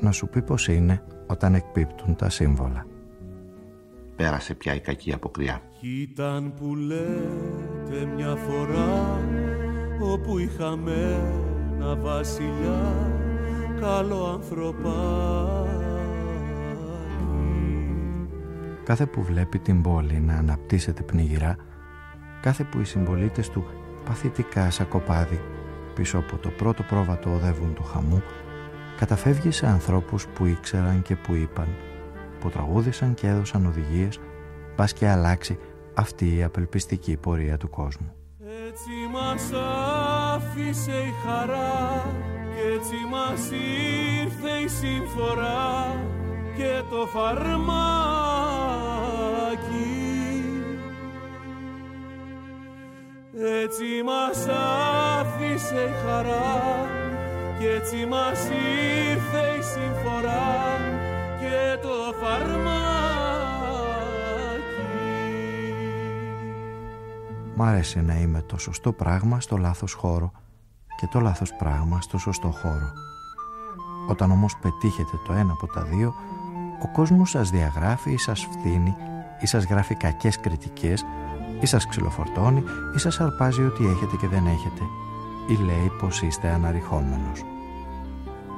να σου πει πως είναι όταν εκπίπτουν τα σύμβολα. Πέρασε πια η κακή αποκριά. Ήταν που λέτε μια φορά όπου είχαμε ένα βασιλιά καλό ανθρωπάκι. Κάθε που βλέπει την πόλη να αναπτύσσεται πνιγυρά, κάθε που οι συμπολίτες του παθητικά σαν κοπάδι πίσω από το πρώτο πρόβατο οδεύουν του χαμού, καταφεύγεις σε ανθρώπους που ήξεραν και που είπαν, που τραγούδησαν και έδωσαν οδηγίες, πας και αλλάξει αυτή η απελπιστική πορεία του κόσμου. Έτσι μας άφησε η χαρά και έτσι μας ήρθε η συμφορά και το φαρμάκι έτσι μας άφησε η χαρά κι έτσι μας ήρθε η συμφορά και το φαρμάκι. Μ' άρεσε να είμαι το σωστό πράγμα στο λάθος χώρο και το λάθος πράγμα στο σωστό χώρο. Όταν όμως πετύχετε το ένα από τα δύο, ο κόσμος σας διαγράφει ή σας φθήνει ή σας γράφει κακές κριτικές ή σας ξυλοφορτώνει ή σας αρπάζει ότι έχετε και δεν έχετε ή λέει πως είστε αναρριχόμενος.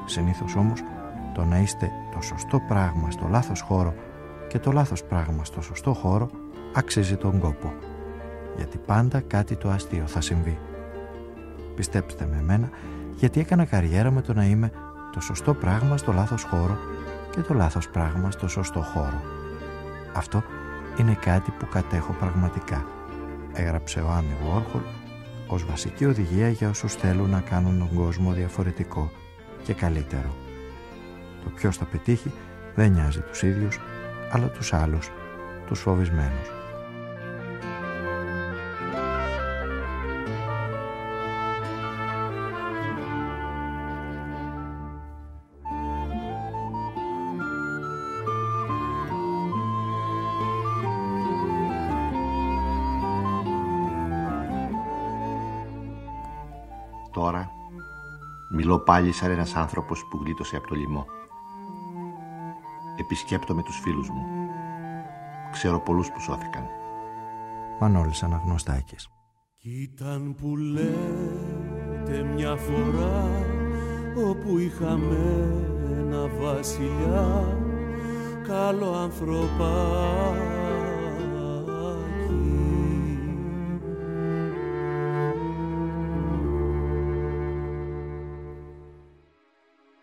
Συνήθως όμως το να είστε το σωστό πράγμα στο λάθος χώρο και το λάθος πράγμα στο σωστό χώρο αξίζει τον κόπο. Γιατί πάντα κάτι το αστείο θα συμβεί. Πιστέψτε με εμένα γιατί έκανα καριέρα με το να είμαι το σωστό πράγμα στο λάθος χώρο και το λάθος πράγμα στο σωστό χώρο. Αυτό είναι κάτι που κατέχω πραγματικά. Έγραψε ο Άννη Βόρχολ ως βασική οδηγία για όσους θέλουν να κάνουν τον κόσμο διαφορετικό και καλύτερο. Το ποιος θα πετύχει δεν νοιάζει τους ίδιους, αλλά τους άλλους, τους φοβισμένους. Μιλώ πάλι σαν ένας άνθρωπος που γλίτωσε από το λοιμό. Επισκέπτομαι τους φίλους μου. Ξέρω πολλούς που σώθηκαν. Μανώλης Αναγνωστάκης. Κοίταν που λέτε μια φορά όπου είχαμε ένα βασιλιά καλό ανθρωπά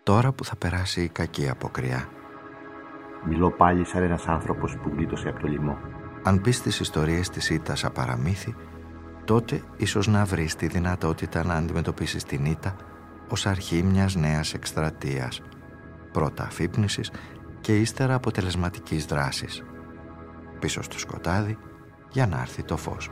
τώρα που θα περάσει η κακή αποκριά. Μιλώ πάλι σαν ένας άνθρωπος που γλίτωσε από το λοιμό. Αν πεις τις ιστορίες της Ήτας απαραμύθι, τότε ίσως να βρεις τη δυνατότητα να αντιμετωπίσεις την Ήτα ως αρχή μιας νέας εκστρατείας, πρώτα αφύπνισης και ύστερα αποτελεσματικής δράσης. Πίσω στο σκοτάδι για να έρθει το φως.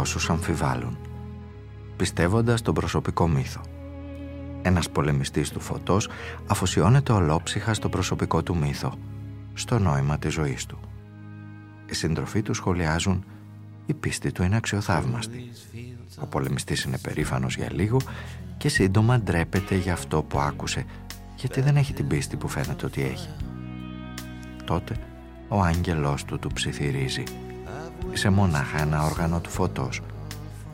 Όσους αμφιβάλλουν, πιστεύοντας τον προσωπικό μύθο. Ένας πολεμιστής του φωτός αφοσιώνεται ολόψυχα στο προσωπικό του μύθο, στο νόημα της ζωής του. Οι συντροφοί του σχολιάζουν η πίστη του είναι αξιοθαύμαστη. Ο πολεμιστής είναι περήφανος για λίγο και σύντομα ντρέπεται για αυτό που άκουσε γιατί δεν έχει την πίστη που φαίνεται ότι έχει. Τότε ο άγγελός του του ψιθυρίζει. Είσαι μονάχα ένα όργανο του φωτός.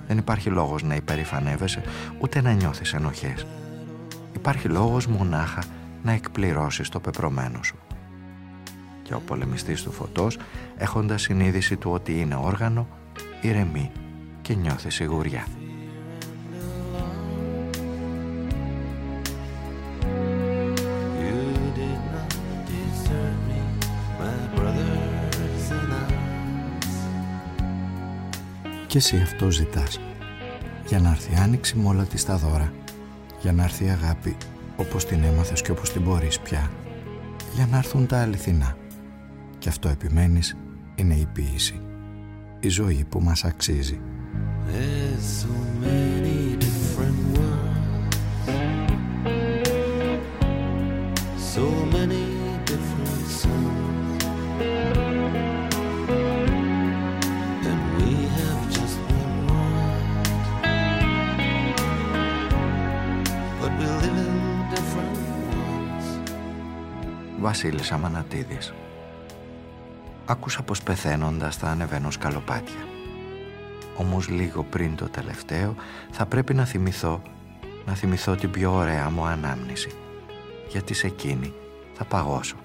Δεν υπάρχει λόγος να υπερηφανεύεσαι ούτε να νιώθεις ενοχές. Υπάρχει λόγος μονάχα να εκπληρώσεις το πεπρωμένο σου. Και ο πολεμιστής του φωτός, έχοντας συνείδηση του ότι είναι όργανο, ηρεμεί και νιώθει σιγουριά. Και εσύ αυτό ζητάς. Για να έρθει άνοιξη με όλα της τα δώρα. Για να έρθει η αγάπη όπως την έμαθες και όπως την μπορείς πια. Για να έρθουν τα αληθινά. Και αυτό επιμένεις είναι η ποίηση η ζωή που μας αξίζει. Βασίλης Αμανατίδης άκουσα πως πεθαίνοντας θα ανεβαίνω σκαλοπάτια. Όμως λίγο πριν το τελευταίο θα πρέπει να θυμηθώ, να θυμηθώ την πιο ωραία μου ανάμνηση. Γιατί σε εκείνη θα παγώσω.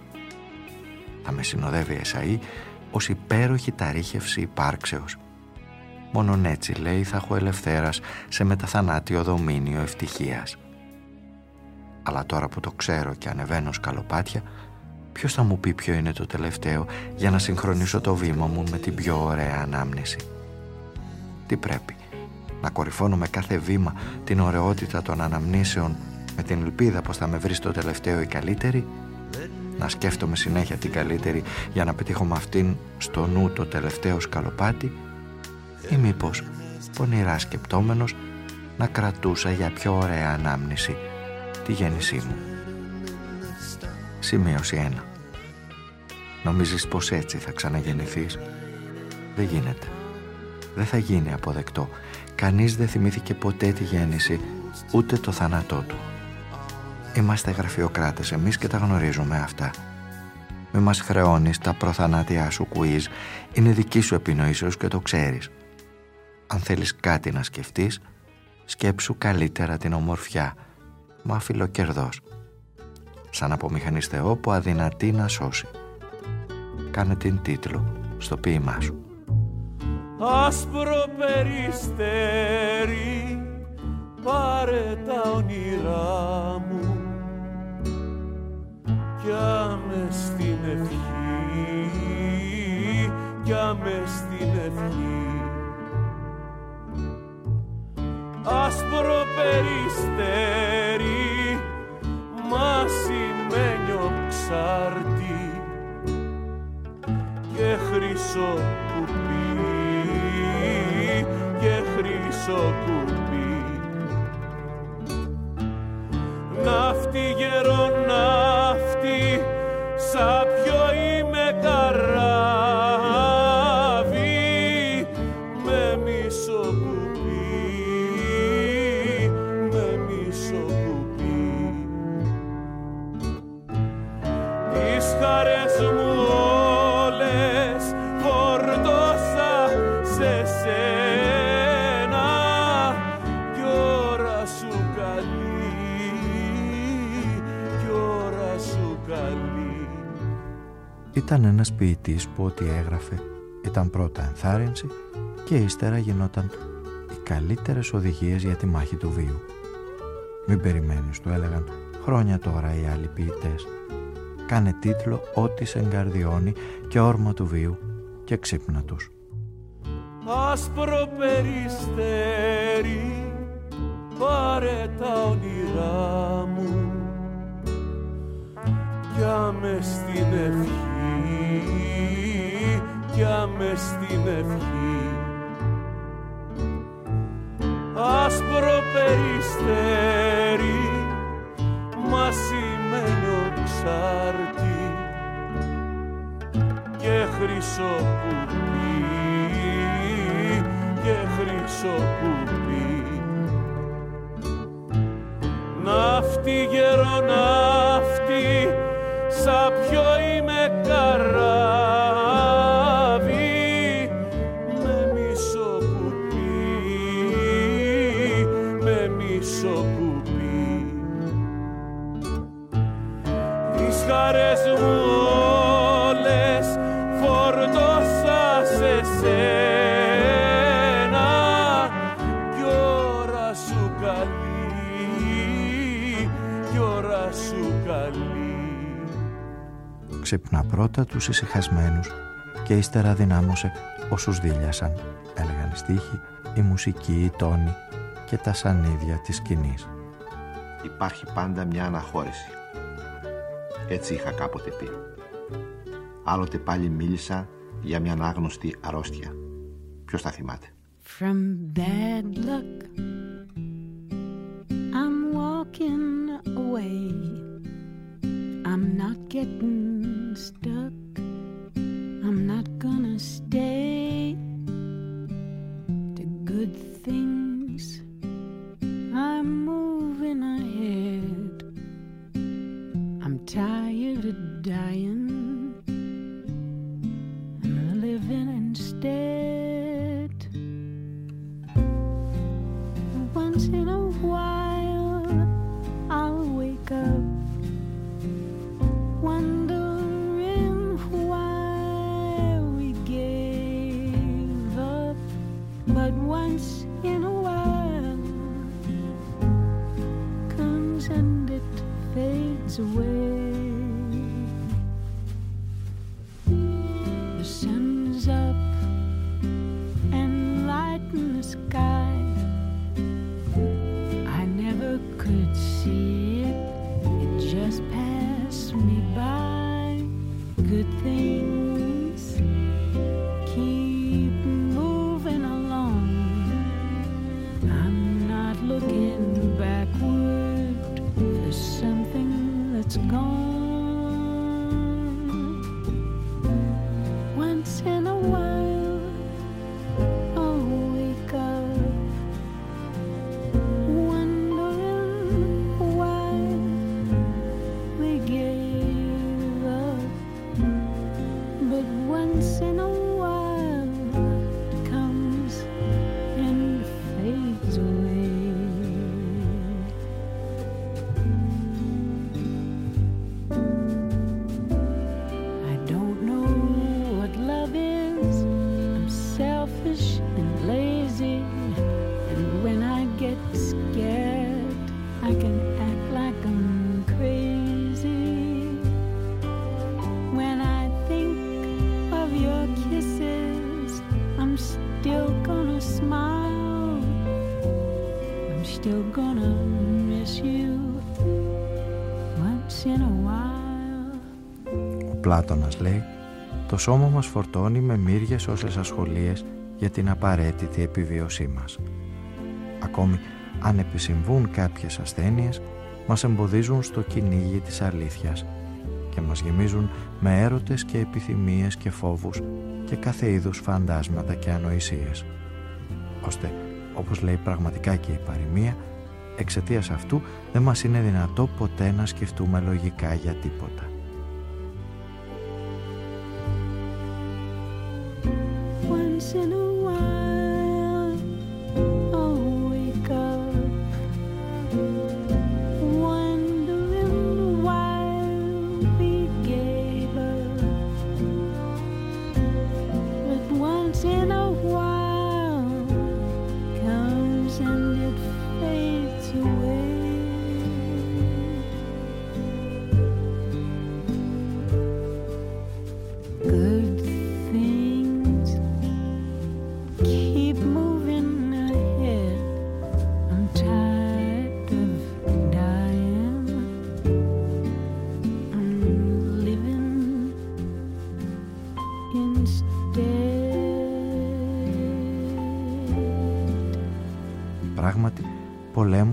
Θα με συνοδεύει εσαΐ ως υπέροχη ταρίχευση υπάρξεως. Μόνον έτσι λέει θα έχω ελευθέρας σε μεταθανάτιο δομήνιο ευτυχίας. Αλλά τώρα που το ξέρω και ανεβαίνω σκαλοπάτια Ποιος θα μου πει ποιο είναι το τελευταίο για να συγχρονίσω το βήμα μου με την πιο ωραία ανάμνηση; Τι πρέπει, να κορυφώνω με κάθε βήμα την ωραιότητα των αναμνήσεων με την ελπίδα πως θα με βρει στο τελευταίο η καλύτερη, να σκέφτομαι συνέχεια την καλύτερη για να πετύχω με αυτήν στο νου το τελευταίο σκαλοπάτι; Ή μήπως πονηρά σκεπτόμενος να κρατούσα για πιο ωραία ανάμνηση τη γέννησή μου; Σημείωση 1. Νομίζεις πως έτσι θα ξαναγεννηθείς; Δεν γίνεται. Δεν θα γίνει αποδεκτό. Κανείς δεν θυμήθηκε ποτέ τη γέννηση, ούτε το θάνατό του. Είμαστε γραφειοκράτες εμείς και τα γνωρίζουμε αυτά. Μη μας χρεώνεις τα προθανάτια σου κουίζ. Είναι δική σου επινοήσεως και το ξέρεις. Αν θέλεις κάτι να σκεφτείς, σκέψου καλύτερα την ομορφιά. Μα φιλοκερδός σαν απομηχανής Θεό που αδυνατεί να σώσει. Κάνε την τίτλο στο ποίημά σου. Άσπρο περιστέρι πάρε τα όνειρά μου κι άμε στην ευχή κι άμε στην ευχή άσπρο περιστέρι μασημένιο ψάρτι και χρυσό κουπί και χρυσό κουπί. Ναύτη γερό Ήταν ένας ποιητής που ό,τι έγραφε ήταν πρώτα ενθάρρυνση και ύστερα γινόταν οι καλύτερες οδηγίες για τη μάχη του βίου. Μην περιμένεις, του έλεγαν χρόνια τώρα οι άλλοι ποιητές. Κάνε τίτλο ό,τι σε εγκαρδιώνει και όρμα του βίου και ξύπνα τους. άσπρο περιστέρι πάρε τα όνειρά μου κι με στην ευχή κι μες στην ευχή. Άσπρο περιστέρι μασημένιο ψάρτη και χρυσό κουπί και χρυσό κουπί. Ναύτη γερό ναύτη σαν ποιο είμαι καράβι Ξυπνά πρώτα τους ησυχασμένους και ύστερα δυνάμωσε όσους δίλιασαν, έλεγαν οι στίχοι, η μουσική, η τόνοι και τα σανίδια της σκηνής. Υπάρχει πάντα μια αναχώρηση. Έτσι είχα κάποτε πει. Άλλοτε πάλι μίλησα για μια ανάγνωστη αρρώστια. Ποιος τα θυμάται; From bad luck, I'm walking away. I'm not getting Πλάτωνας λέει «Το σώμα μας φορτώνει με μύριες όσες ασχολίες για την απαραίτητη επιβίωσή μας. Ακόμη αν επισυμβούν κάποιες ασθένειες, μας εμποδίζουν στο κυνήγι της αλήθειας και μας γεμίζουν με έρωτες και επιθυμίες και φόβους και κάθε είδους φαντάσματα και ανοησίες. Ώστε, όπως λέει πραγματικά και η παροιμία, εξαιτίας αυτού δεν μας είναι δυνατό ποτέ να σκεφτούμε λογικά για τίποτα.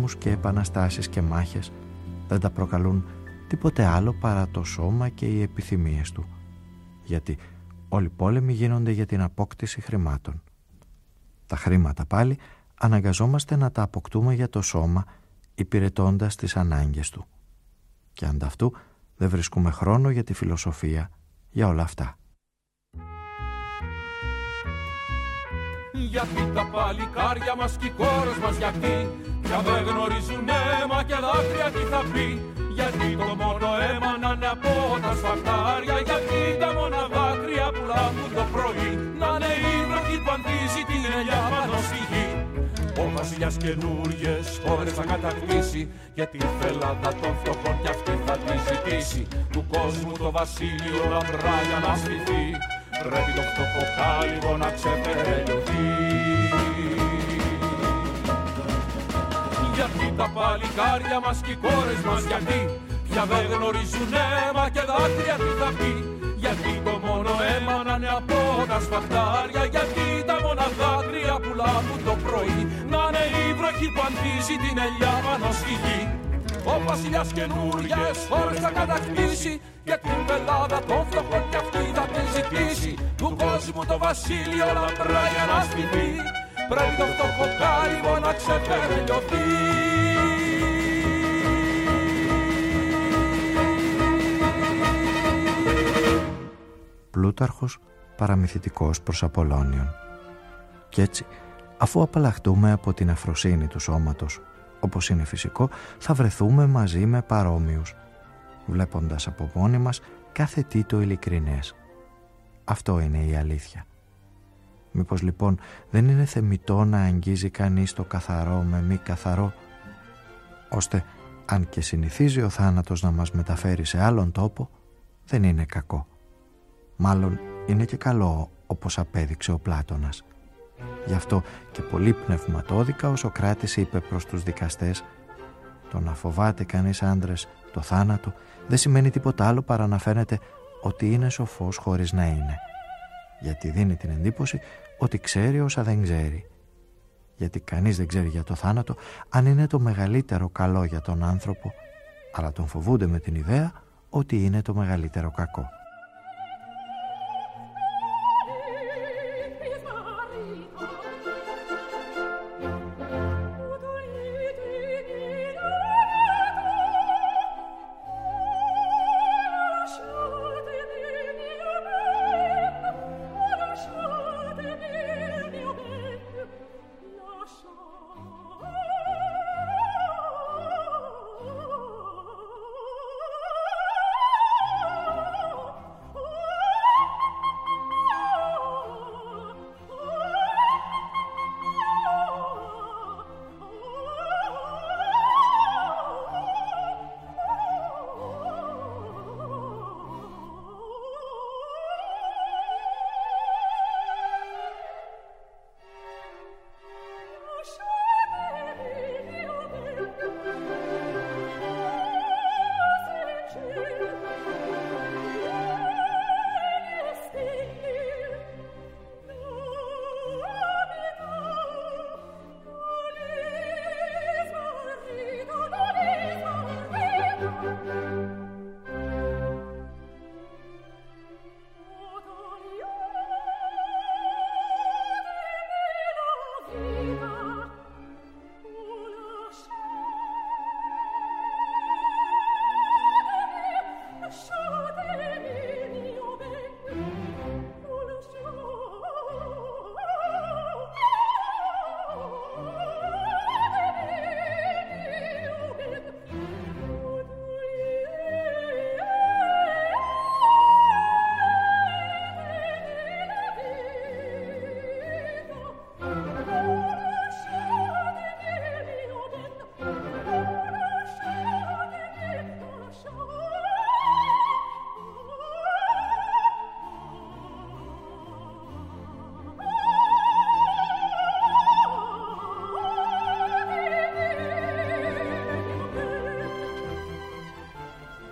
Πολέμους και επαναστάσεις και μάχες δεν τα προκαλούν τίποτε άλλο παρά το σώμα και οι επιθυμίες του. Γιατί όλοι οι πόλεμοι γίνονται για την απόκτηση χρημάτων. Τα χρήματα πάλι αναγκαζόμαστε να τα αποκτούμε για το σώμα υπηρετώντας τις ανάγκες του. Και ανταυτού δεν βρίσκουμε χρόνο για τη φιλοσοφία, για όλα αυτά. Γιατί τα παλικάρια μας και οι κόρες μας γιατί; Πια δεν γνωρίζουν αίμα και δάκρυα τι θα πει; Γιατί το μόνο αίμα να είναι από τα σφαχτάρια Γιατί τα μόνα δάκρυα που λάβουν το πρωί Να είναι η βροχή που αντίζει την ελιά πάνω στη γη; Ο βασιλιάς καινούριες χώρες θα κατακτήσει Και τη φελάδα των φτωχών κι αυτή θα τη ζητήσει. Του κόσμου το βασίλειο λαμπρά για να στηθεί Πρέπει το φτωχό κάλυβο να ξεπεραιωθεί. Γιατί τα παλικάρια μας και οι κόρες μας γιατί; Πια δεν γνωρίζουν αίμα και δάκρυα τι θα πει. Γιατί το μόνο αίμα να είναι από τα σφαχτάρια Γιατί τα μόνα δάκρυα που λάβουν το πρωί. Να είναι η βροχή που αντίζει την ελιά πάνω στη γη ο βασιλιάς καινούριες ώρες θα κατακτήσει. Και την πελάδα των φτωχών κι αυτή θα την ζητήσει. Του κόσμου το βασίλειο λαμπρά για να σπιθεί Πρέπει το φτωχό κάλυβο να ξεπερνιωθεί Πλούταρχος παραμυθιτικός προς Απολώνιον. Κι έτσι, αφού απαλλαχτούμε από την αφροσύνη του σώματος όπως είναι φυσικό, θα βρεθούμε μαζί με παρόμοιους, βλέποντας από μόνοι μας κάθε τι το ειλικρινές. Αυτό είναι η αλήθεια. Μήπως λοιπόν δεν είναι θεμητό να αγγίζει κανείς το καθαρό με μη καθαρό, ώστε αν και συνηθίζει ο θάνατος να μας μεταφέρει σε άλλον τόπο, δεν είναι κακό. Μάλλον είναι και καλό όπως απέδειξε ο Πλάτωνας. Γι' αυτό και πολύ πνευματόδικα ο Σοκράτης είπε προς τους δικαστές «Το να φοβάται κανείς άντρες το θάνατο δεν σημαίνει τίποτα άλλο παρά να φαίνεται ότι είναι σοφός χωρίς να είναι. Γιατί δίνει την εντύπωση ότι ξέρει όσα δεν ξέρει. Γιατί κανείς δεν ξέρει για το θάνατο αν είναι το μεγαλύτερο καλό για τον άνθρωπο, αλλά τον φοβούνται με την ιδέα ότι είναι το μεγαλύτερο κακό.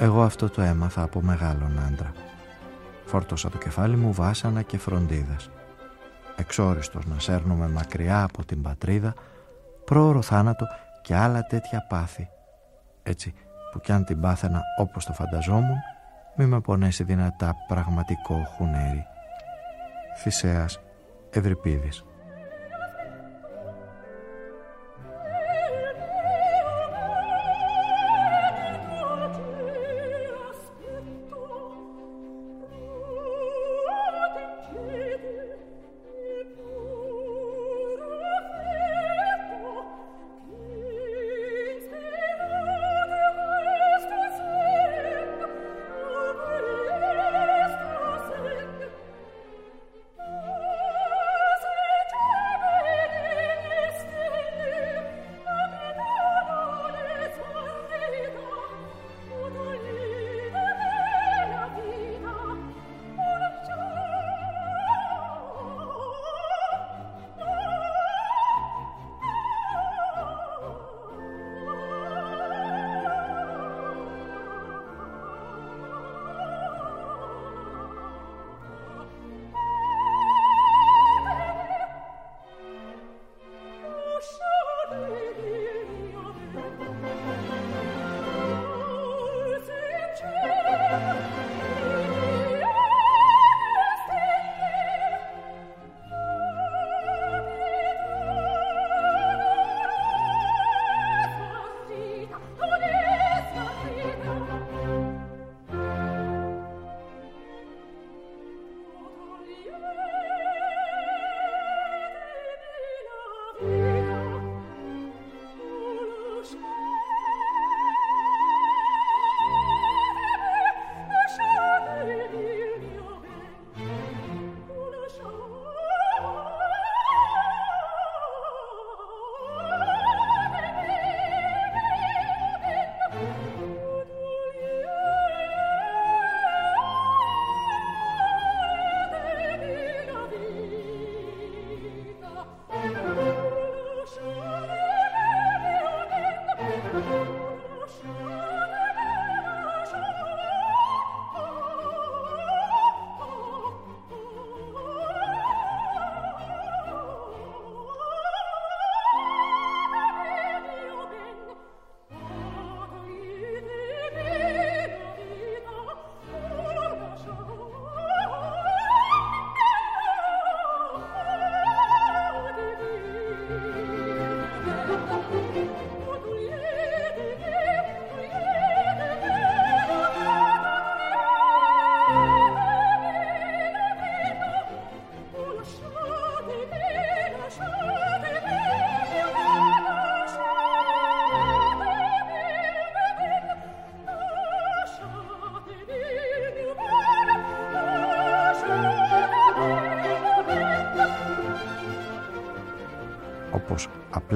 Εγώ αυτό το έμαθα από μεγάλον άντρα. Φόρτωσα το κεφάλι μου βάσανα και φροντίδες. Εξόριστος να σέρνομαι μακριά από την πατρίδα, πρόωρο θάνατο και άλλα τέτοια πάθη. Έτσι που κι αν την πάθαινα όπως το φανταζόμουν, μη με πονέσει δυνατά πραγματικό χουνέρι. Θησέας Ευρυπίδης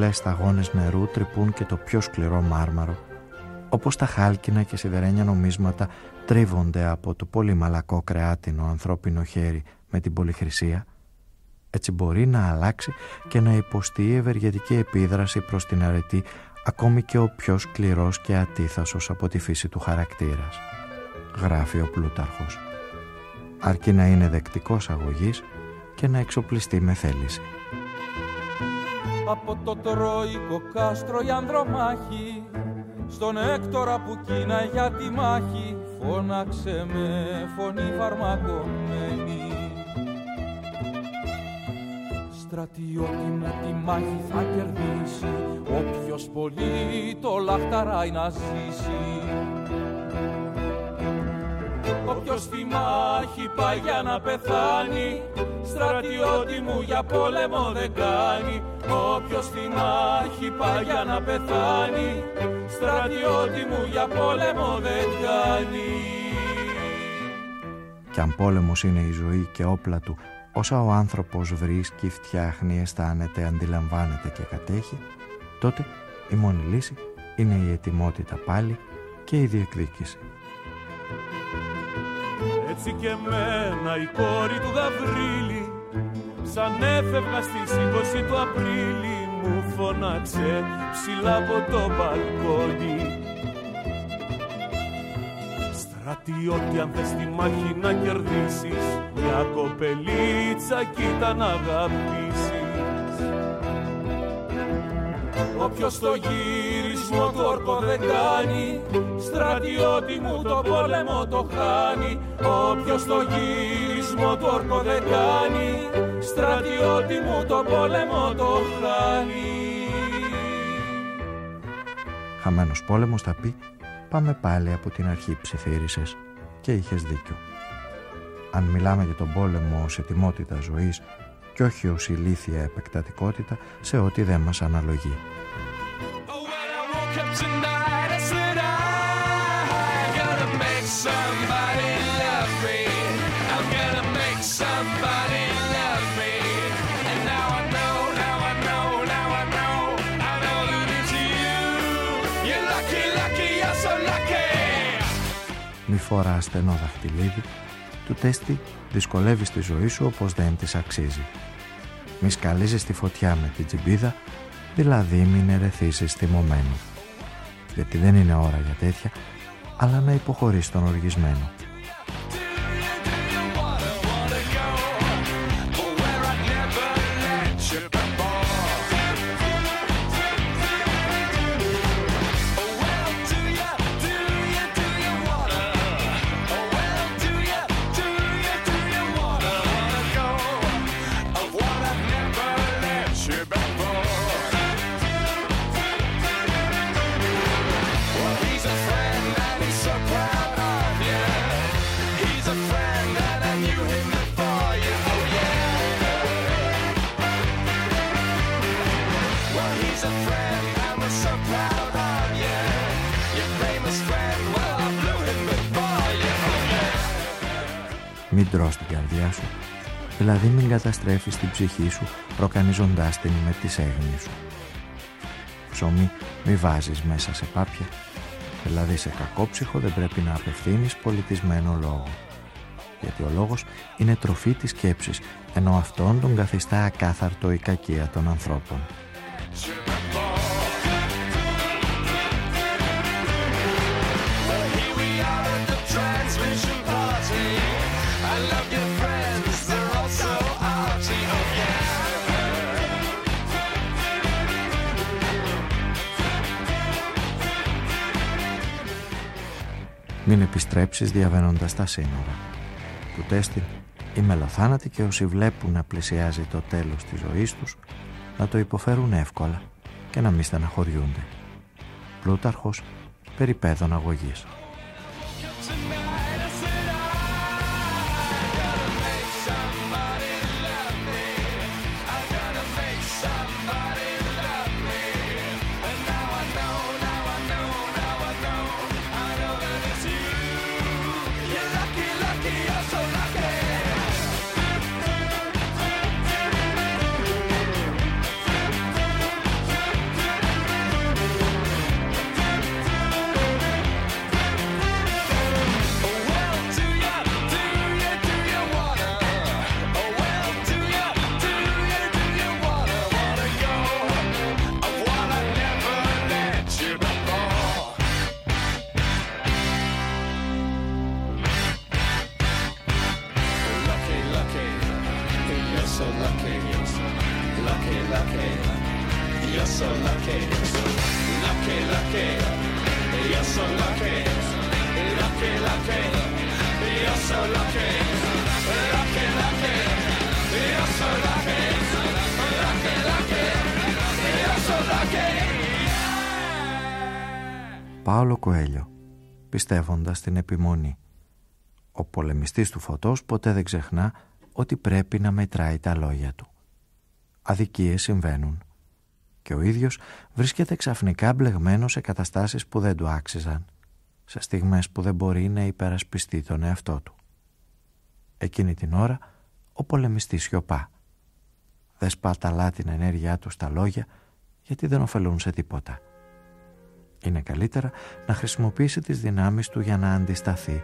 απλές σταγόνες νερού τρυπούν και το πιο σκληρό μάρμαρο, όπως τα χάλκινα και σιδερένια νομίσματα τρίβονται από το πολύ μαλακό κρεάτινο ανθρώπινο χέρι με την πολυχρησία, έτσι μπορεί να αλλάξει και να υποστεί η ευεργετική επίδραση προς την αρετή ακόμη και ο πιο σκληρός και ατίθασος από τη φύση του χαρακτήρας. Γράφει ο Πλούταρχος. Αρκεί να είναι δεκτικός αγωγής και να εξοπλιστεί με θέληση από το τρώικο κάστρο η ανδρομάχη στον Έκτορα που κίνα για τη μάχη φώναξε με φωνή φαρμακομένη. Στρατιώτη με τη μάχη θα κερδίσει όποιος πολύ το λαχταράει να ζήσει Όποιος στη μάχη πάει για να πεθάνει. Στρατιώτη μου για πόλεμο δεν κάνει. Όποιος στη μάχη πάει για να πεθάνει. Στρατιώτη μου για πόλεμο δεν κάνει. Κι αν πόλεμος είναι η ζωή και όπλα του Όσα ο άνθρωπος βρίσκει, φτιάχνει, αισθάνεται, αντιλαμβάνεται και κατέχει τότε η μόνη λύση είναι η ετοιμότητα πάλι και η διεκδίκηση. Έτσι και μένα η κόρη του Γαβρίλη. Σαν έφευγα στις 20 του Απρίλη Μου φώναξε ψηλά από το μπαλκόνι. Στρατιώτη αν θες τη μάχη να κερδίσεις Μια κοπελίτσα κοίτα να αγαπήσεις. Όποιος το γύρισμό του όρκο δεν κάνει Στρατιώτη μου το πόλεμο το χάνει Όποιος το γύρισμό του όρκο δεν κάνει Στρατιώτη μου το πόλεμο το χάνει Χαμένος πόλεμος θα πει πάμε πάλι από την αρχή ψιθύρισες και είχες δίκιο. Αν μιλάμε για τον πόλεμο ως ετοιμότητα ζωής και όχι ως ηλίθια επεκτατικότητα σε ό,τι δεν μας αναλογεί. Μη φορά στενό δαχτυλίδι, του τέστη δυσκολεύει τη ζωή σου όπως δεν της αξίζει. Μη σκαλίζεις τη φωτιά με την τσιμπίδα, δηλαδή μην ερεθίσεις θυμωμένο. Γιατί δεν είναι ώρα για τέτοια, αλλά να υποχωρείς τον οργισμένο. Δηλαδή μην καταστρέφεις την ψυχή σου προκανιζοντάς την με τις έγνοιες σου. Ψωμί μη βάζεις μέσα σε πάπια, δηλαδή σε κακόψυχο δεν πρέπει να απευθύνεις πολιτισμένο λόγο. Γιατί ο λόγος είναι τροφή της σκέψης, ενώ αυτόν τον καθιστά ακάθαρτο η κακία των ανθρώπων. Επιστρέψεις διαβαίνοντας τα σύνορα. Του τέστη, οι μελοθάνατοι και όσοι βλέπουν να πλησιάζει το τέλος της ζωής τους να το υποφέρουν εύκολα και να μην στεναχωριούνται. Πλούταρχος, περιπέδων αγωγής. Πιστεύοντας στην επιμονή. Ο πολεμιστής του φωτός ποτέ δεν ξεχνά ότι πρέπει να μετράει τα λόγια του. Αδικίες συμβαίνουν και ο ίδιος βρίσκεται ξαφνικά μπλεγμένος σε καταστάσεις που δεν του άξιζαν, σε στιγμές που δεν μπορεί να υπερασπιστεί τον εαυτό του. Εκείνη την ώρα ο πολεμιστής σιωπά. Δεν σπαταλά την ενέργειά του στα λόγια γιατί δεν ωφελούν σε τίποτα. Είναι καλύτερα να χρησιμοποιήσει τις δυνάμεις του για να αντισταθεί,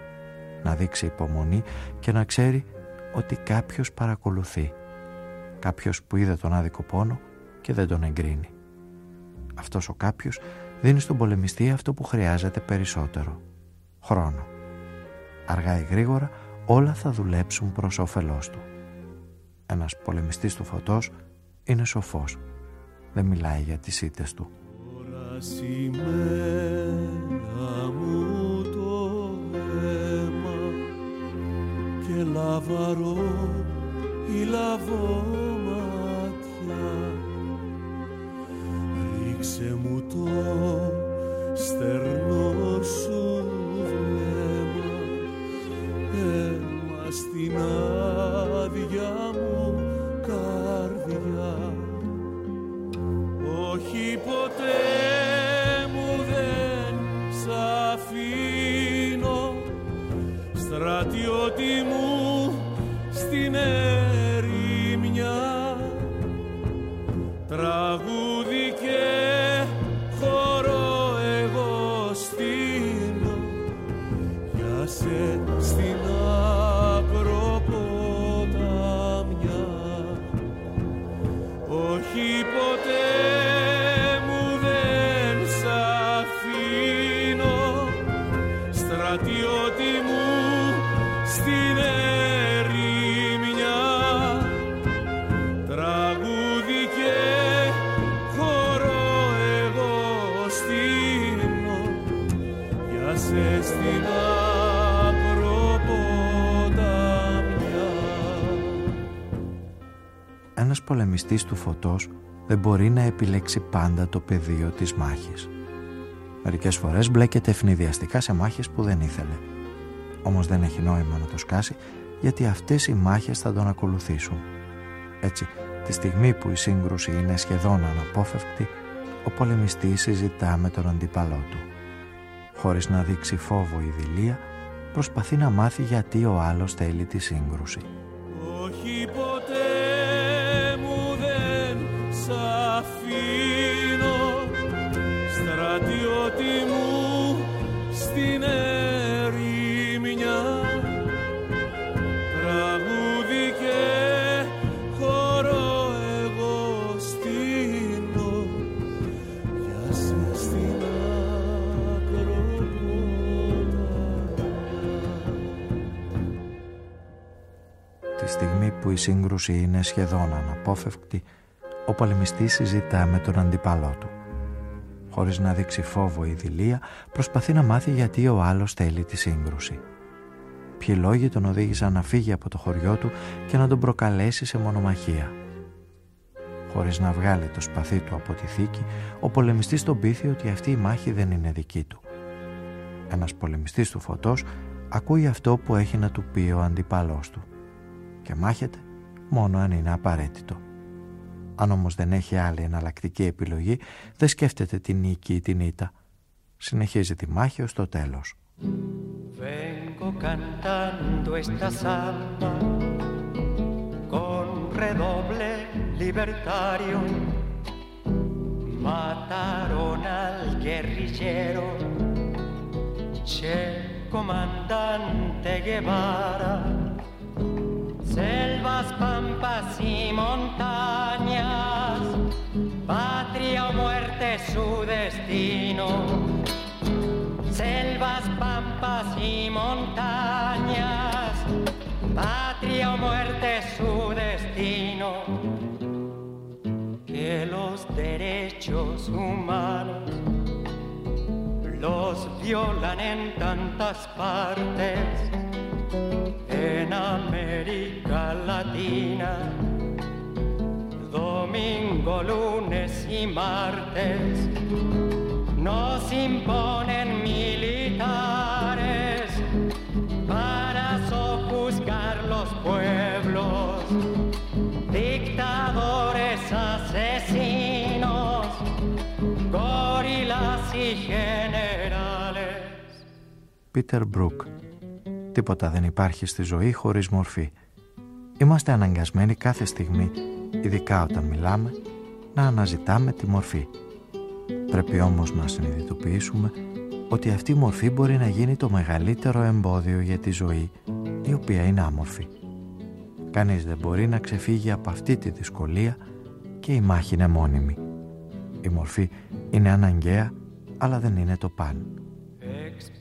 να δείξει υπομονή και να ξέρει ότι κάποιος παρακολουθεί. Κάποιος που είδε τον άδικο πόνο και δεν τον εγκρίνει. Αυτός ο κάποιος δίνει στον πολεμιστή αυτό που χρειάζεται περισσότερο. Χρόνο. Αργά ή γρήγορα όλα θα δουλέψουν προς όφελός του. Ένας πολεμιστής του φωτός είναι σοφός. Δεν μιλάει για τις ήττες του. Τώρα μου το αίμα και λαβαρό η λαβόμάτια. Ρίξε μου το στερνό σου βλέμμα αίμα στην άδεια μου πολεμιστής του φωτός δεν μπορεί να επιλέξει πάντα το πεδίο της μάχης. Μερικές φορές μπλέκεται ευνηδιαστικά σε μάχες που δεν ήθελε. Όμως δεν έχει νόημα να το σκάσει γιατί αυτές οι μάχες θα τον ακολουθήσουν. Έτσι, τη στιγμή που η σύγκρουση είναι σχεδόν αναπόφευκτη, ο πολεμιστής συζητά με τον αντίπαλό του. Χωρίς να δείξει φόβο ή δειλία, προσπαθεί να μάθει γιατί ο άλλος θέλει τη σύγκρουση. Στρατιώτη μου στην ερημιά τραγούδι και χορό εγώ στείνω για σε στην Τη στιγμή που η σύγκρουση είναι σχεδόν αναπόφευκτη, ο πολεμιστής συζητά με τον αντίπαλό του. Χωρίς να δείξει φόβο ή δειλία, προσπαθεί να μάθει γιατί ο άλλος θέλει τη σύγκρουση. Ποιοι λόγοι τον οδήγησαν να φύγει από το χωριό του και να τον προκαλέσει σε μονομαχία. Χωρίς να βγάλει το σπαθί του από τη θήκη, ο πολεμιστής τον πείθει ότι αυτή η μάχη δεν είναι δική του. Ένας πολεμιστής του φωτός ακούει αυτό που έχει να του πει ο αντιπαλός του και μάχεται μόνο αν είναι απαραίτητο. Αν όμως δεν έχει άλλη εναλλακτική επιλογή, δεν σκέφτεται την νίκη ή την ήττα. Συνεχίζει τη μάχη ως το τέλος. Vengo cantando esta samba con redoble libertario. Mataron al guerrillero, Che comandante Guevara. Selvas, pampas y montañas, su destino. Selvas, pampas y montañas, patria o muerte su destino. Que los derechos humanos los violan en tantas partes, en América Latina, domingo, lunes y martes, nos imponen militares para sojuzgar los pueblos, dictadores asesinos, gorilas y generales. Πίτερ Μπρουκ Τίποτα δεν υπάρχει στη ζωή χωρίς μορφή. Είμαστε αναγκασμένοι κάθε στιγμή, ειδικά όταν μιλάμε, να αναζητάμε τη μορφή. Πρέπει όμως να συνειδητοποιήσουμε ότι αυτή η μορφή μπορεί να γίνει το μεγαλύτερο εμπόδιο για τη ζωή, η οποία είναι άμορφη. Κανείς δεν μπορεί να ξεφύγει από αυτή τη δυσκολία και η μάχη είναι μόνιμη. Η μορφή είναι αναγκαία, αλλά δεν είναι το παν.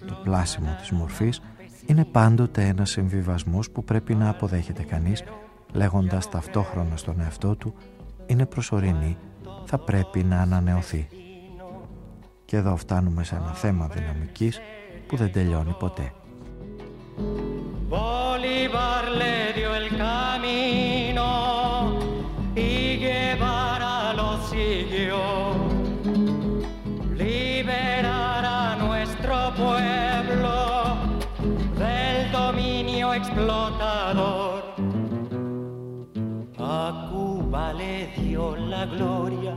Το πλάσιμο της μορφής είναι πάντοτε ένας συμβιβασμός που πρέπει να αποδέχεται κανείς λέγοντας ταυτόχρονα στον εαυτό του είναι προσωρινή, θα πρέπει να ανανεωθεί. Και εδώ φτάνουμε σε ένα θέμα δυναμικής που δεν τελειώνει ποτέ. Bolívar Dio la gloria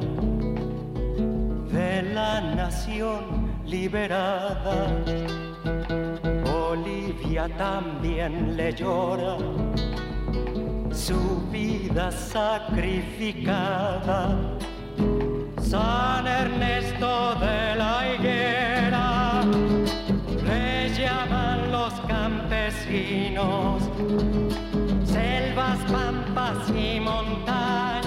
de la nación liberada. Bolivia también le llora su vida sacrificada. San Ernesto de la Higuera le llaman los campesinos, selvas, pampas y montañas,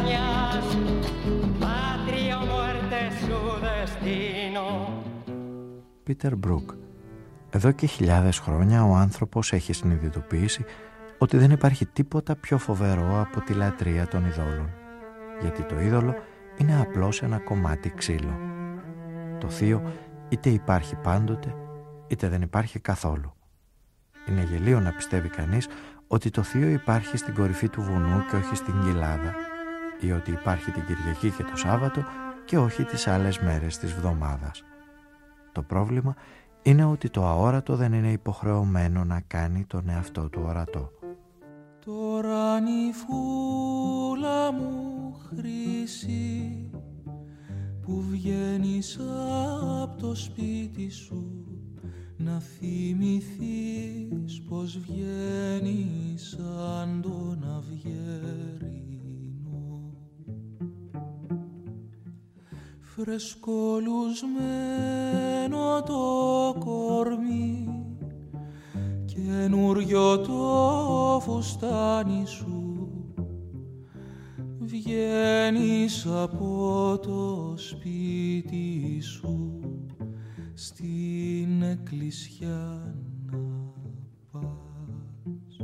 destino. Peter Brook Εδώ και χιλιάδες χρόνια ο άνθρωπος έχει συνειδητοποιήσει ότι δεν υπάρχει τίποτα πιο φοβερό από τη λατρεία των ειδόλων. Γιατί το είδωλο είναι απλώς ένα κομμάτι ξύλο. Το θείο είτε υπάρχει πάντοτε είτε δεν υπάρχει καθόλου. Είναι γελίο να πιστεύει κανείς ότι το θείο υπάρχει στην κορυφή του βουνού και όχι στην κοιλάδα ή ότι υπάρχει την Κυριακή και το Σάββατο και όχι τις άλλες μέρες της βδομάδας. Το πρόβλημα είναι ότι το αόρατο δεν είναι υποχρεωμένο να κάνει τον εαυτό του ορατό. Τώρα νυφούλα μου χρυσή που βγαίνεις από το σπίτι σου να θυμηθείς πως βγαίνεις σαν τον αυγερινό φρεσκολουσμένο το κορμί καινούριο το φουστάνι σου βγαίνεις από το σπίτι σου στην εκκλησιά να πας.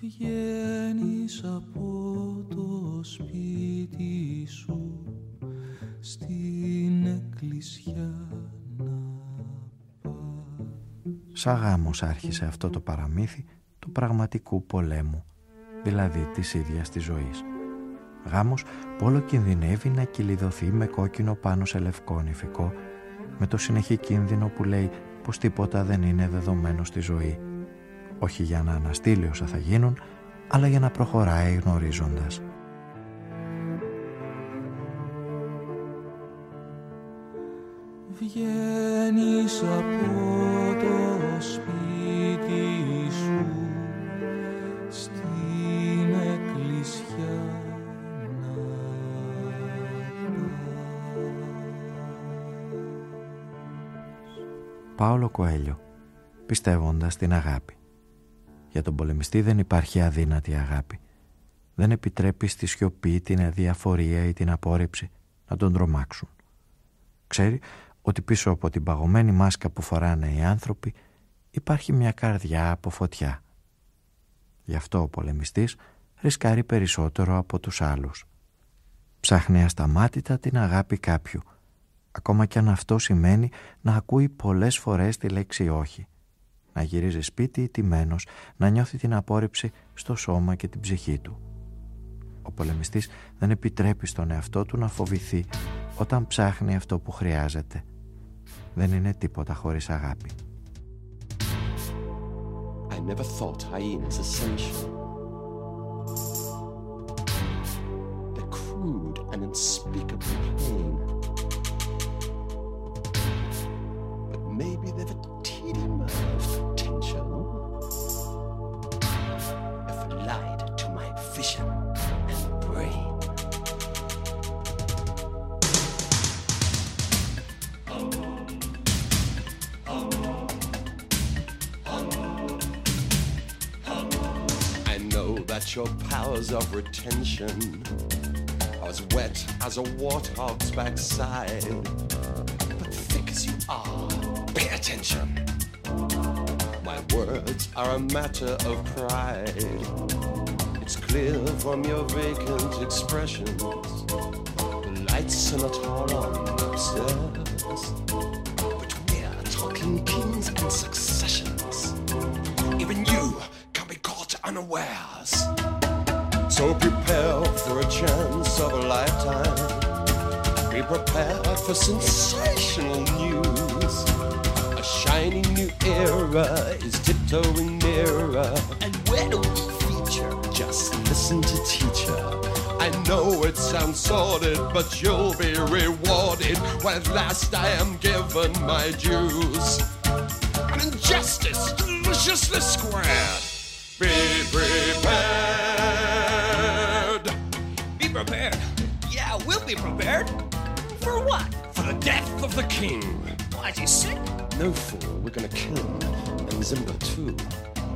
Βγαίνεις από το σπίτι σου στην εκκλησιά να Σαν γάμος άρχισε αυτό το παραμύθι του πραγματικού πολέμου, δηλαδή της ίδιας της ζωής. Γάμος που όλο κινδυνεύει να κυλιδωθεί με κόκκινο πάνω σε λευκό νηφικό, με το συνεχή κίνδυνο που λέει πως τίποτα δεν είναι δεδομένο στη ζωή. Όχι για να αναστείλει όσα θα γίνουν, αλλά για να προχωράει γνωρίζοντας. Βγαίνεις από το σπίτι σου στην εκκλησιά να Πάολο Κοέλιο, πιστεύοντας την αγάπη. Για τον πολεμιστή δεν υπάρχει αδύνατη αγάπη. Δεν επιτρέπει στη σιωπή την αδιαφορία ή την απόρριψη να τον τρομάξουν. Ξέρει ότι πίσω από την παγωμένη μάσκα που φοράνε οι άνθρωποι υπάρχει μια καρδιά από φωτιά. Γι' αυτό ο πολεμιστής ρισκάρει περισσότερο από τους άλλους. Ψάχνει ασταμάτητα την αγάπη κάποιου, ακόμα κι αν αυτό σημαίνει να ακούει πολλές φορές τη λέξη όχι. Να γυρίζει σπίτι ιτημένος, να νιώθει την απόρριψη στο σώμα και την ψυχή του. Ο πολεμιστής δεν επιτρέπει στον εαυτό του να φοβηθεί όταν ψάχνει αυτό που χρειάζεται. Δεν είναι τίποτα χωρίς αγάπη. I never thought hyenas essential. They're crude and unspeakably plain. But maybe they've a teeny amount of potential. If lied to my vision Your powers of retention as wet as a warthog's backside. But thick as you are, pay attention. My words are a matter of pride. It's clear from your vacant expressions. The lights are not all on upstairs. But we're talking kings and successions. Even you unawares. So prepare for a chance of a lifetime. Be prepared for sensational news. A shining new era is tiptoeing nearer. And where do we feature? Just listen to teacher. I know it sounds sordid, but you'll be rewarded when at last I am given my dues. An injustice deliciously squared. Be prepared. Be prepared. Yeah, we'll be prepared. For what? For the death of the king. Why, is he sick? No fool, we're gonna kill him. And Zimba too.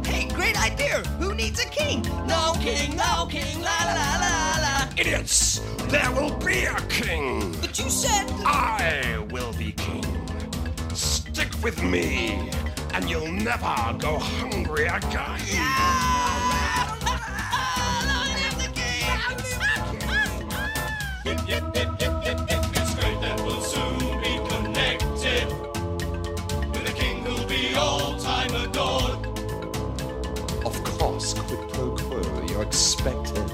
Hey, great idea! Who needs a king? No king, no king, la la la la la. Idiots! There will be a king! But you said. I will be king. Stick with me, and you'll never go hungry again. Of course, quid pro quo, you're expected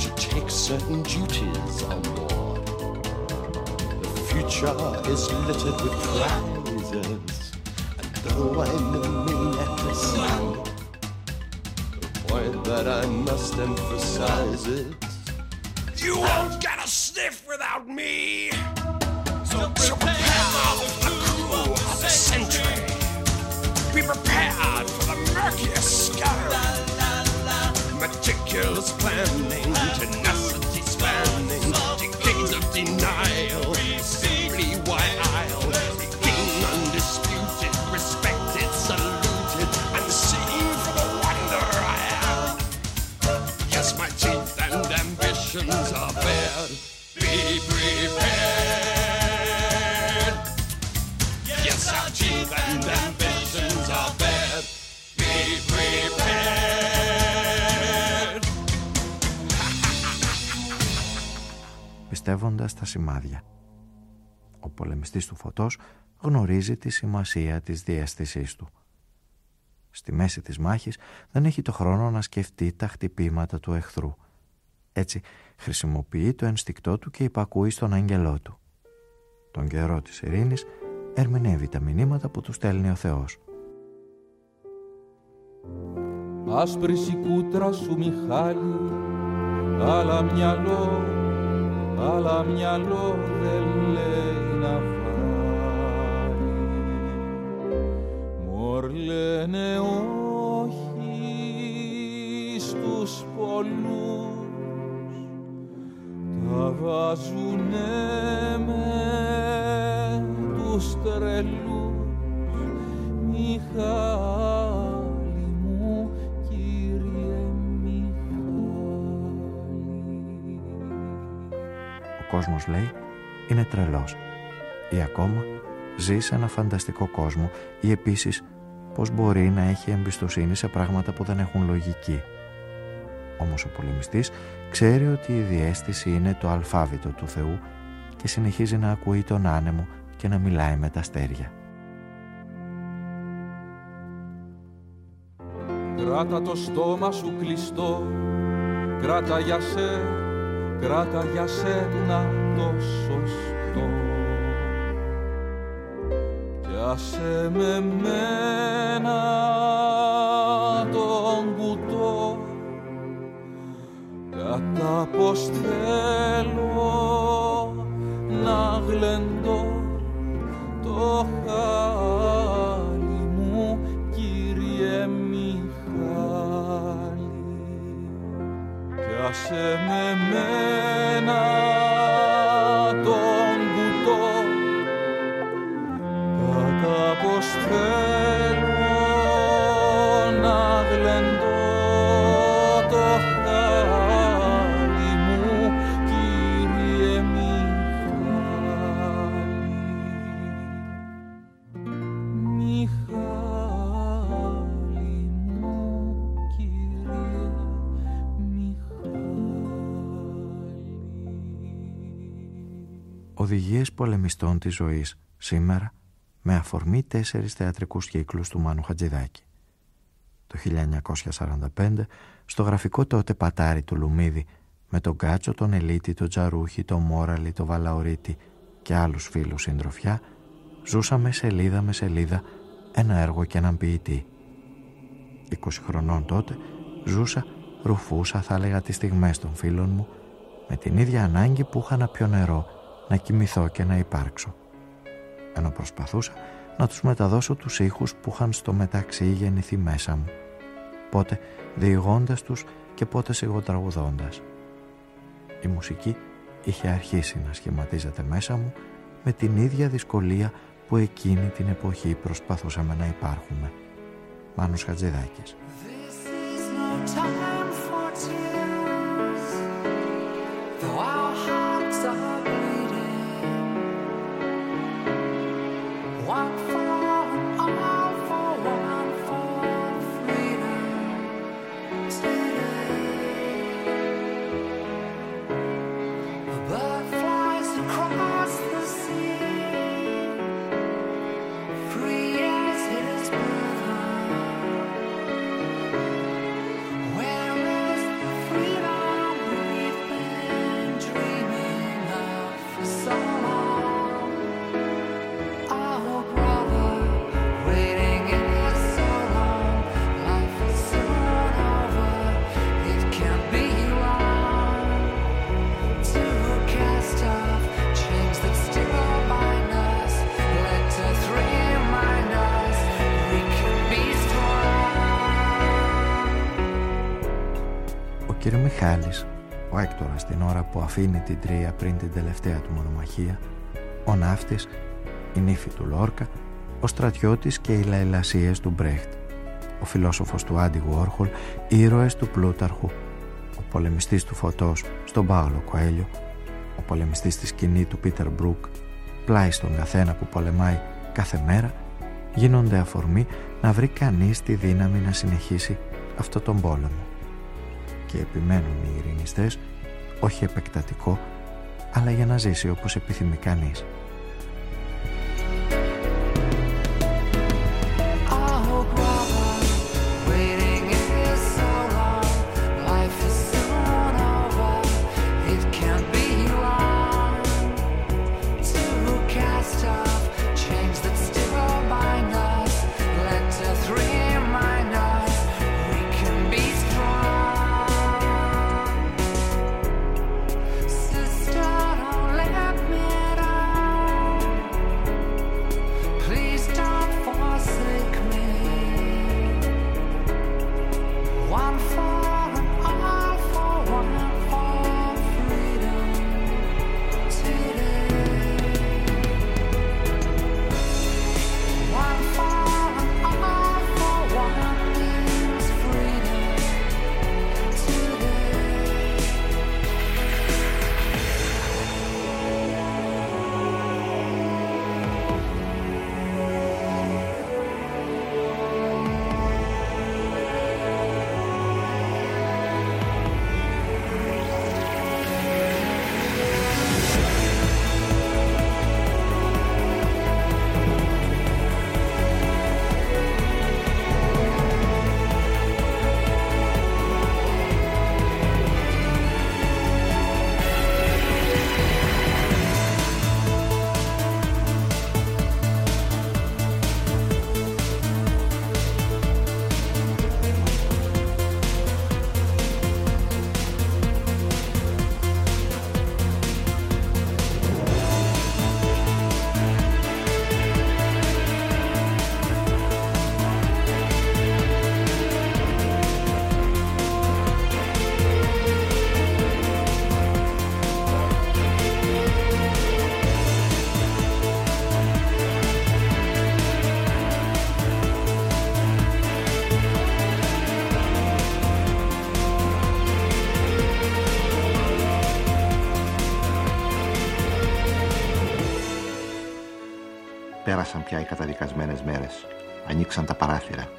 to take certain duties on board. The future is littered with prizes, that I must emphasize is you won't get a sniff without me. So prepare for the coup of the century. Be prepared for the murkiest scurry. Meticulous planning, tenacity spanning, πιστεύοντας τα σημάδια. Ο πολεμιστής του φωτός γνωρίζει τη σημασία της διαίσθησής του. Στη μέση της μάχης δεν έχει το χρόνο να σκεφτεί τα χτυπήματα του εχθρού. Έτσι χρησιμοποιεί το ενστικτό του και υπακούει στον άγγελό του. Τον καιρό της ειρήνης ερμηνεύει τα μηνύματα που του στέλνει ο Θεός. Άσπρη η κούτρα σου Μιχάλη, αλλά μυαλό, αλλά μυαλό δεν λέει να βάλει. Μωρ λένε όχι στους πολλούς, τα βάζουνε με τους τρελούς. Μιχάλη κόσμος λέει είναι τρελός ή ακόμα ζει σε ένα φανταστικό κόσμο ή επίσης πως μπορεί να έχει εμπιστοσύνη σε πράγματα που δεν έχουν λογική. Όμως ο πολεμιστής ξέρει ότι η διέστηση είναι το αλφάβητο του Θεού και συνεχίζει να ακούει τον άνεμο και να μιλάει με τα αστέρια. Κράτα το στόμα σου κλειστό, κράτα για σε, κράτα για σένα το σωστό. Κι άσε με μένα τον κουτό, κατά πως θέλω να γλεντώ άσε με μένα Οδηγίες πολεμιστών της ζωής σήμερα με αφορμή τέσσερις θεατρικούς κύκλους του Μάνου Χατζηδάκη. Το 1945 στο γραφικό τότε πατάρι του Λουμίδη με τον Κάτσο, τον Ελίτη, τον Τζαρούχη, τον Μόραλη, τον Βαλαωρίτη και άλλους φίλους συντροφιά ζούσαμε σελίδα με σελίδα ένα έργο και έναν ποιητή. 20 χρονών τότε ζούσα, ρουφούσα θα έλεγα τις στιγμές των φίλων μου με την ίδια ανάγκη που είχα να πιω νερό, να κοιμηθώ και να υπάρξω. Ενώ προσπαθούσα να τους μεταδώσω τους ήχους που είχαν στο μεταξύ γεννηθεί μέσα μου. Πότε διηγώντας τους και πότε σιγοτραγουδώντας. Η μουσική είχε αρχίσει να σχηματίζεται μέσα μου με την ίδια δυσκολία που εκείνη την εποχή προσπαθούσαμε να υπάρχουμε. Μάνος Χατζηδάκης. 白发。Ο Έκτορας την ώρα που αφήνει την τρία πριν την τελευταία του μονομαχία, ο ναύτης, η νύφη του Λόρκα, ο στρατιώτης και οι λαελασίες του Μπρέχτ, ο φιλόσοφος του Άντι Γουόρχολ, οι ήρωες του Πλούταρχου, ο πολεμιστής του φωτός στον Παύλο Κοέλιο, ο πολεμιστής στη σκηνή του Πίτερ Μπρουκ, πλάι στον καθένα που πολεμάει κάθε μέρα, γίνονται αφορμή να βρει κανείς τη δύναμη να συνεχίσει αυτό τον πόλεμο και επιμένουν οι ειρηνιστές όχι επεκτατικό αλλά για να ζήσει όπως επιθυμεί κανείς. Πέρασαν πια οι καταδικασμένες μέρες. Ανοίξαν τα παράθυρα.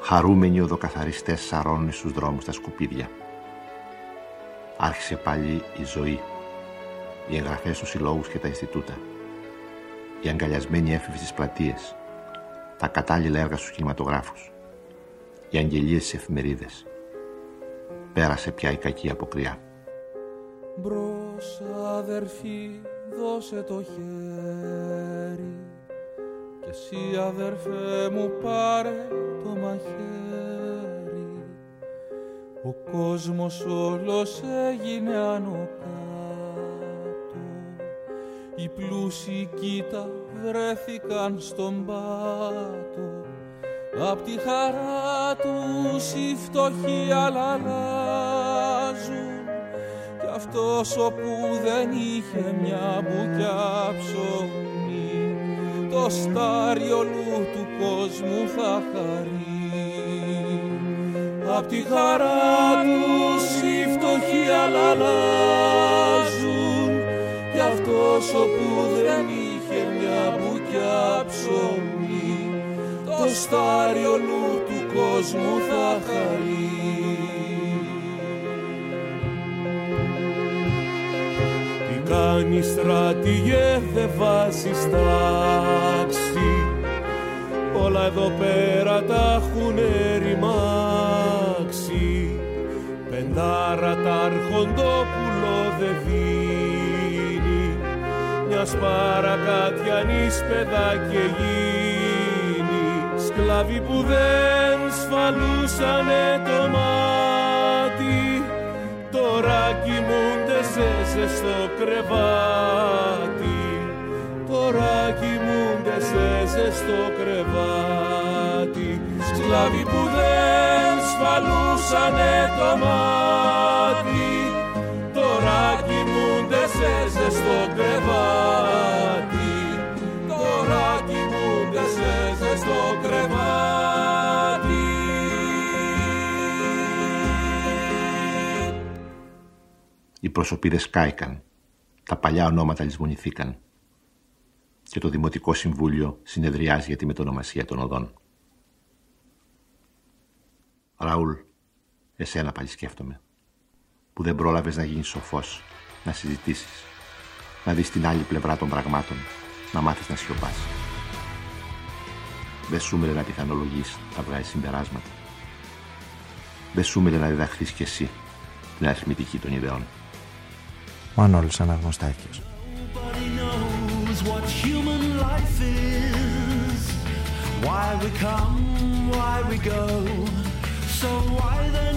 Χαρούμενοι οδοκαθαριστές σαρώνουν στους δρόμους τα σκουπίδια. Άρχισε πάλι η ζωή. οι εγγραφές στους συλλόγους και τα Ινστιτούτα, οι αγκαλιασμένοι έφηβοι στις πλατείες, τα κατάλληλα έργα στους κινηματογράφους, οι αγγελίες στις εφημερίδες. Πέρασε πια η κακή αποκριά. Μπρος αδερφή δώσε το χέρι και εσύ αδερφέ μου πάρε το μαχαίρι. Ο κόσμος όλος έγινε άνω κάτω οι πλούσιοι κοίτα βρέθηκαν στον πάτο. Απ' τη χαρά τους οι φτωχοί αλλάζουν Κι αυτός όπου δεν είχε μια μπουκιά ψωμί Το στάριολου του κόσμου θα χαρεί Απ' τη χαρά τους οι φτωχοί αλλάζουν Κι αυτός όπου δεν είχε μια μπουκιά ψωμί το στάριο νου του κόσμου θα χαρεί. Κάνει στρατηγέ δεν βάζεις τάξη Όλα εδώ πέρα τα έχουν ρημάξει. Πεντάρα τα αρχοντόπουλο δεν δίνει Μιας παρακάτιανης παιδάκια γίνει. Σκλάβοι που δεν σφαλούσανε το μάτι Τώρα κοιμούνται σε ζεστό κρεβάτι. Τώρα κοιμούνται σε ζεστό κρεβάτι. Σκλάβοι που δεν σφαλούσανε το μάτι. Τώρα κοιμούνται σε ζεστό κρεβάτι. Τώρα κοιμούνται σε ζεστό κρεβάτι Οι προσωπίδες κάηκαν, τα παλιά ονόματα λησμονηθήκαν και το Δημοτικό Συμβούλιο συνεδριάζει για τη μετονομασία των οδών. Ραούλ, εσένα πάλι σκέφτομαι, που δεν πρόλαβες να γίνεις σοφός, να συζητήσεις, να δεις την άλλη πλευρά των πραγμάτων, να μάθεις να σιωπάς. Δεν σου να πιθανολογείς, να βγάζεις συμπεράσματα. Δεν σου να διδαχθείς κι εσύ την αριθμητική των ιδεών. Μανώλης Αναγνωστάκης. Nobody knows what human life is. Why we come, why we go. So why then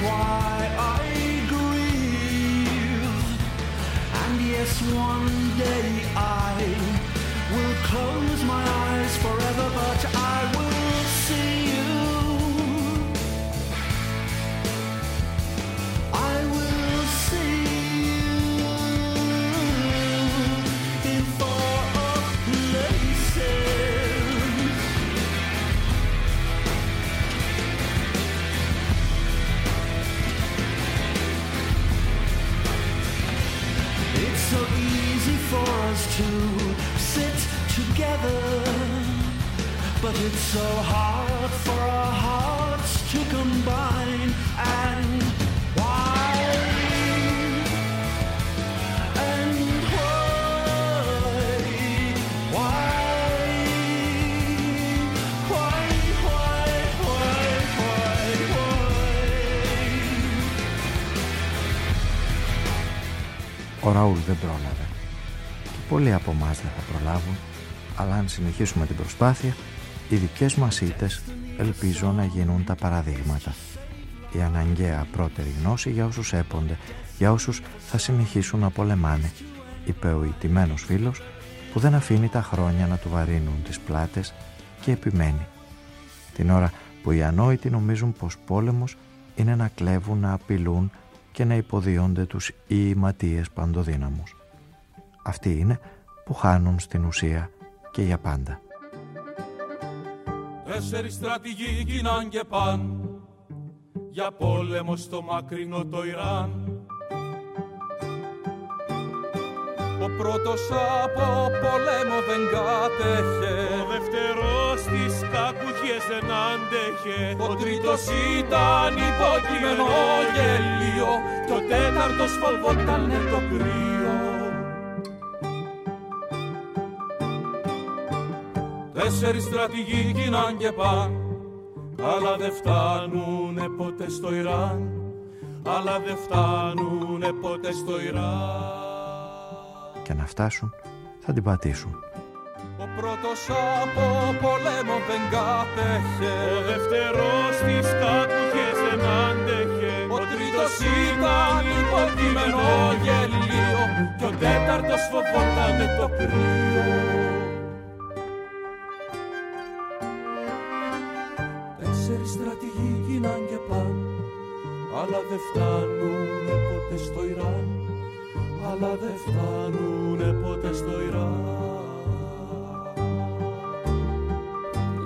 why I grieve. And yes, one day I will close but it's so hard for our hearts to combine. And why? And why? Why? Why? Why? Why? Why? Why? Ο Ραούλ δεν πρόλαβε. Και πολλοί από εμάς δεν θα προλάβουν, αλλά αν συνεχίσουμε την προσπάθεια, οι δικές μας ήττες ελπίζω να γίνουν τα παραδείγματα. Η αναγκαία πρώτερη γνώση για όσους έπονται, για όσους θα συνεχίσουν να πολεμάνε, είπε ο ηττημένος φίλος που δεν αφήνει τα χρόνια να του βαρύνουν τις πλάτες και επιμένει. Την ώρα που οι ανόητοι νομίζουν πως πόλεμος είναι να κλέβουν, να απειλούν και να υποδίονται τους ιηματίες παντοδύναμους. Αυτοί είναι που χάνουν στην ουσία και για πάντα. Τέσσερις στρατηγοί γίναν και παν. Για πόλεμο στο μακρινό το Ιράν. Ο πρώτος από πόλεμο δεν κάτεχε. Ο δεύτερος στις κακουχίες δεν άντεχε. Ο τρίτος ήταν υποκείμενο γελίο. Και ο τέταρτος φοβότανε το κρύο Τέσσερις στρατηγοί γίναν και παν αλλά δεν φτάνουνε ποτέ στο Ιράν. Αλλά δεν φτάνουνε ποτέ στο Ιράν. Και να φτάσουν θα την πατήσουν. Ο πρώτος από πολέμο δεν κάτεχε Ο δεύτερος στις κακουχές δεν άντεχε. Ο τρίτος ήταν υποκείμενο γελίο. Και ο τέταρτος φοβότανε το κρύο Αλλά δεν φτάνουνε ποτέ στο Ιράν Αλλά δεν φτάνουνε ποτέ στο Ιράν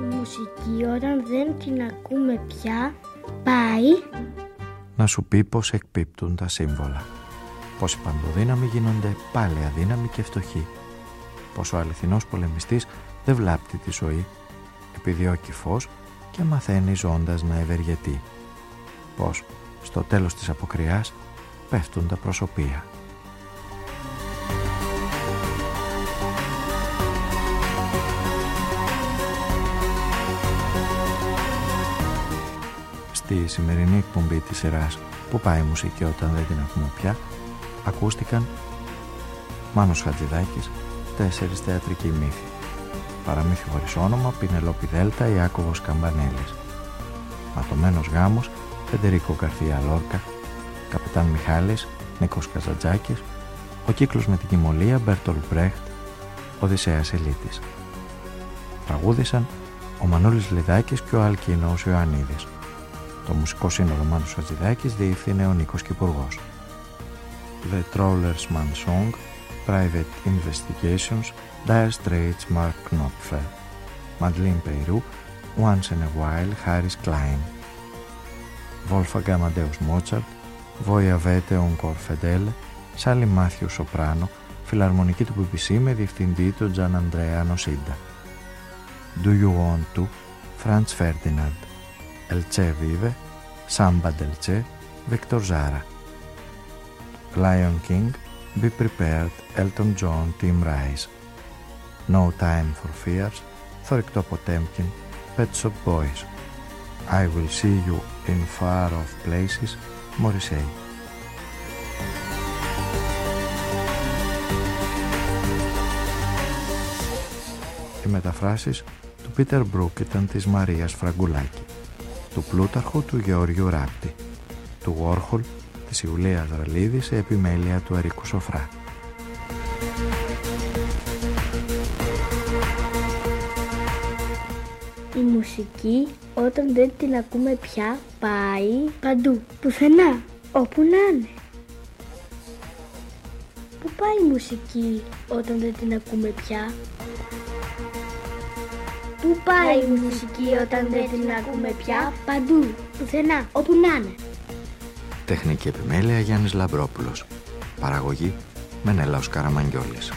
Η μουσική όταν δεν την ακούμε πια πάει Να σου πει πως εκπίπτουν τα σύμβολα. Πως οι παντοδύναμοι γίνονται πάλι αδύναμοι και φτωχοί. Πως ο αληθινός πολεμιστής δεν βλάπτει τη ζωή, επιδιώκει φως και μαθαίνει ζώντας να ευεργετεί. Πως στο τέλος της αποκριάς πέφτουν τα προσωπία. Στη σημερινή εκπομπή της σειράς που πάει η μουσική όταν δεν την ακούμε πια ακούστηκαν Μάνος Χατζηδάκης, τέσσερις θεατρικοί μύθοι. Παραμύθι χωρίς όνομα, Πινελόπη Δέλτα, Ιάκωβος Καμπανέλης. Ματωμένος γάμος, Φεντερίκο Καρθία Λόρκα, Καπιτάν Μιχάλης, Νίκος Καζατζάκης, Ο κύκλος με την κοιμωλία, Μπέρτολ Μπρέχτ, Οδυσσέας Ελίτης. Τραγούδησαν ο Μανώλης Λιδάκης και ο Αλκίνος Ιωαννίδης. Το μουσικό σύνολο Μάνος Χατζηδάκης διεύθυνε ο Νίκος Κυπουργός. The Troller's Man Song, Private Investigations, Dire Straits Mark Knopfler, Madeleine Peyrou, Once in a While Harris Klein, Wolfgang Amadeus Mozart, Voia Vete Encore Fedele, Sally Matthew Soprano, φιλαρμονική του BBC με διευθυντή τον Τζαν Αντρέα Νοσίντα. Do You Want To, Franz Ferdinand, Elche Vive, Samba Delce, Victor Zara. Lion King, Be Prepared, Elton John, Tim Rice. No Time for Fears, Θορυκτό Potemkin, Pet Shop Boys. I Will See You in Far Off Places, Morrissey. Οι μεταφράσεις του Πίτερ Μπρούκ ήταν της Μαρίας Φραγκουλάκη, του Πλούταρχου του Γεωργιού Ράπτη, του Γόρχολ της Ιουλίας Δραλίδη σε επιμέλεια του Ερικού Σοφρά. Η μουσική όταν δεν την ακούμε πια πάει παντού, πουθενά, όπου να είναι. Πού πάει η μουσική όταν δεν την ακούμε πια; Πού πάει η μουσική όταν δεν την ακούμε πια; Παντού, πουθενά, όπου να είναι. Τεχνική επιμέλεια Γιάννης Λαμπρόπουλος. Παραγωγή Μενέλαος Καραμαγγιόλης.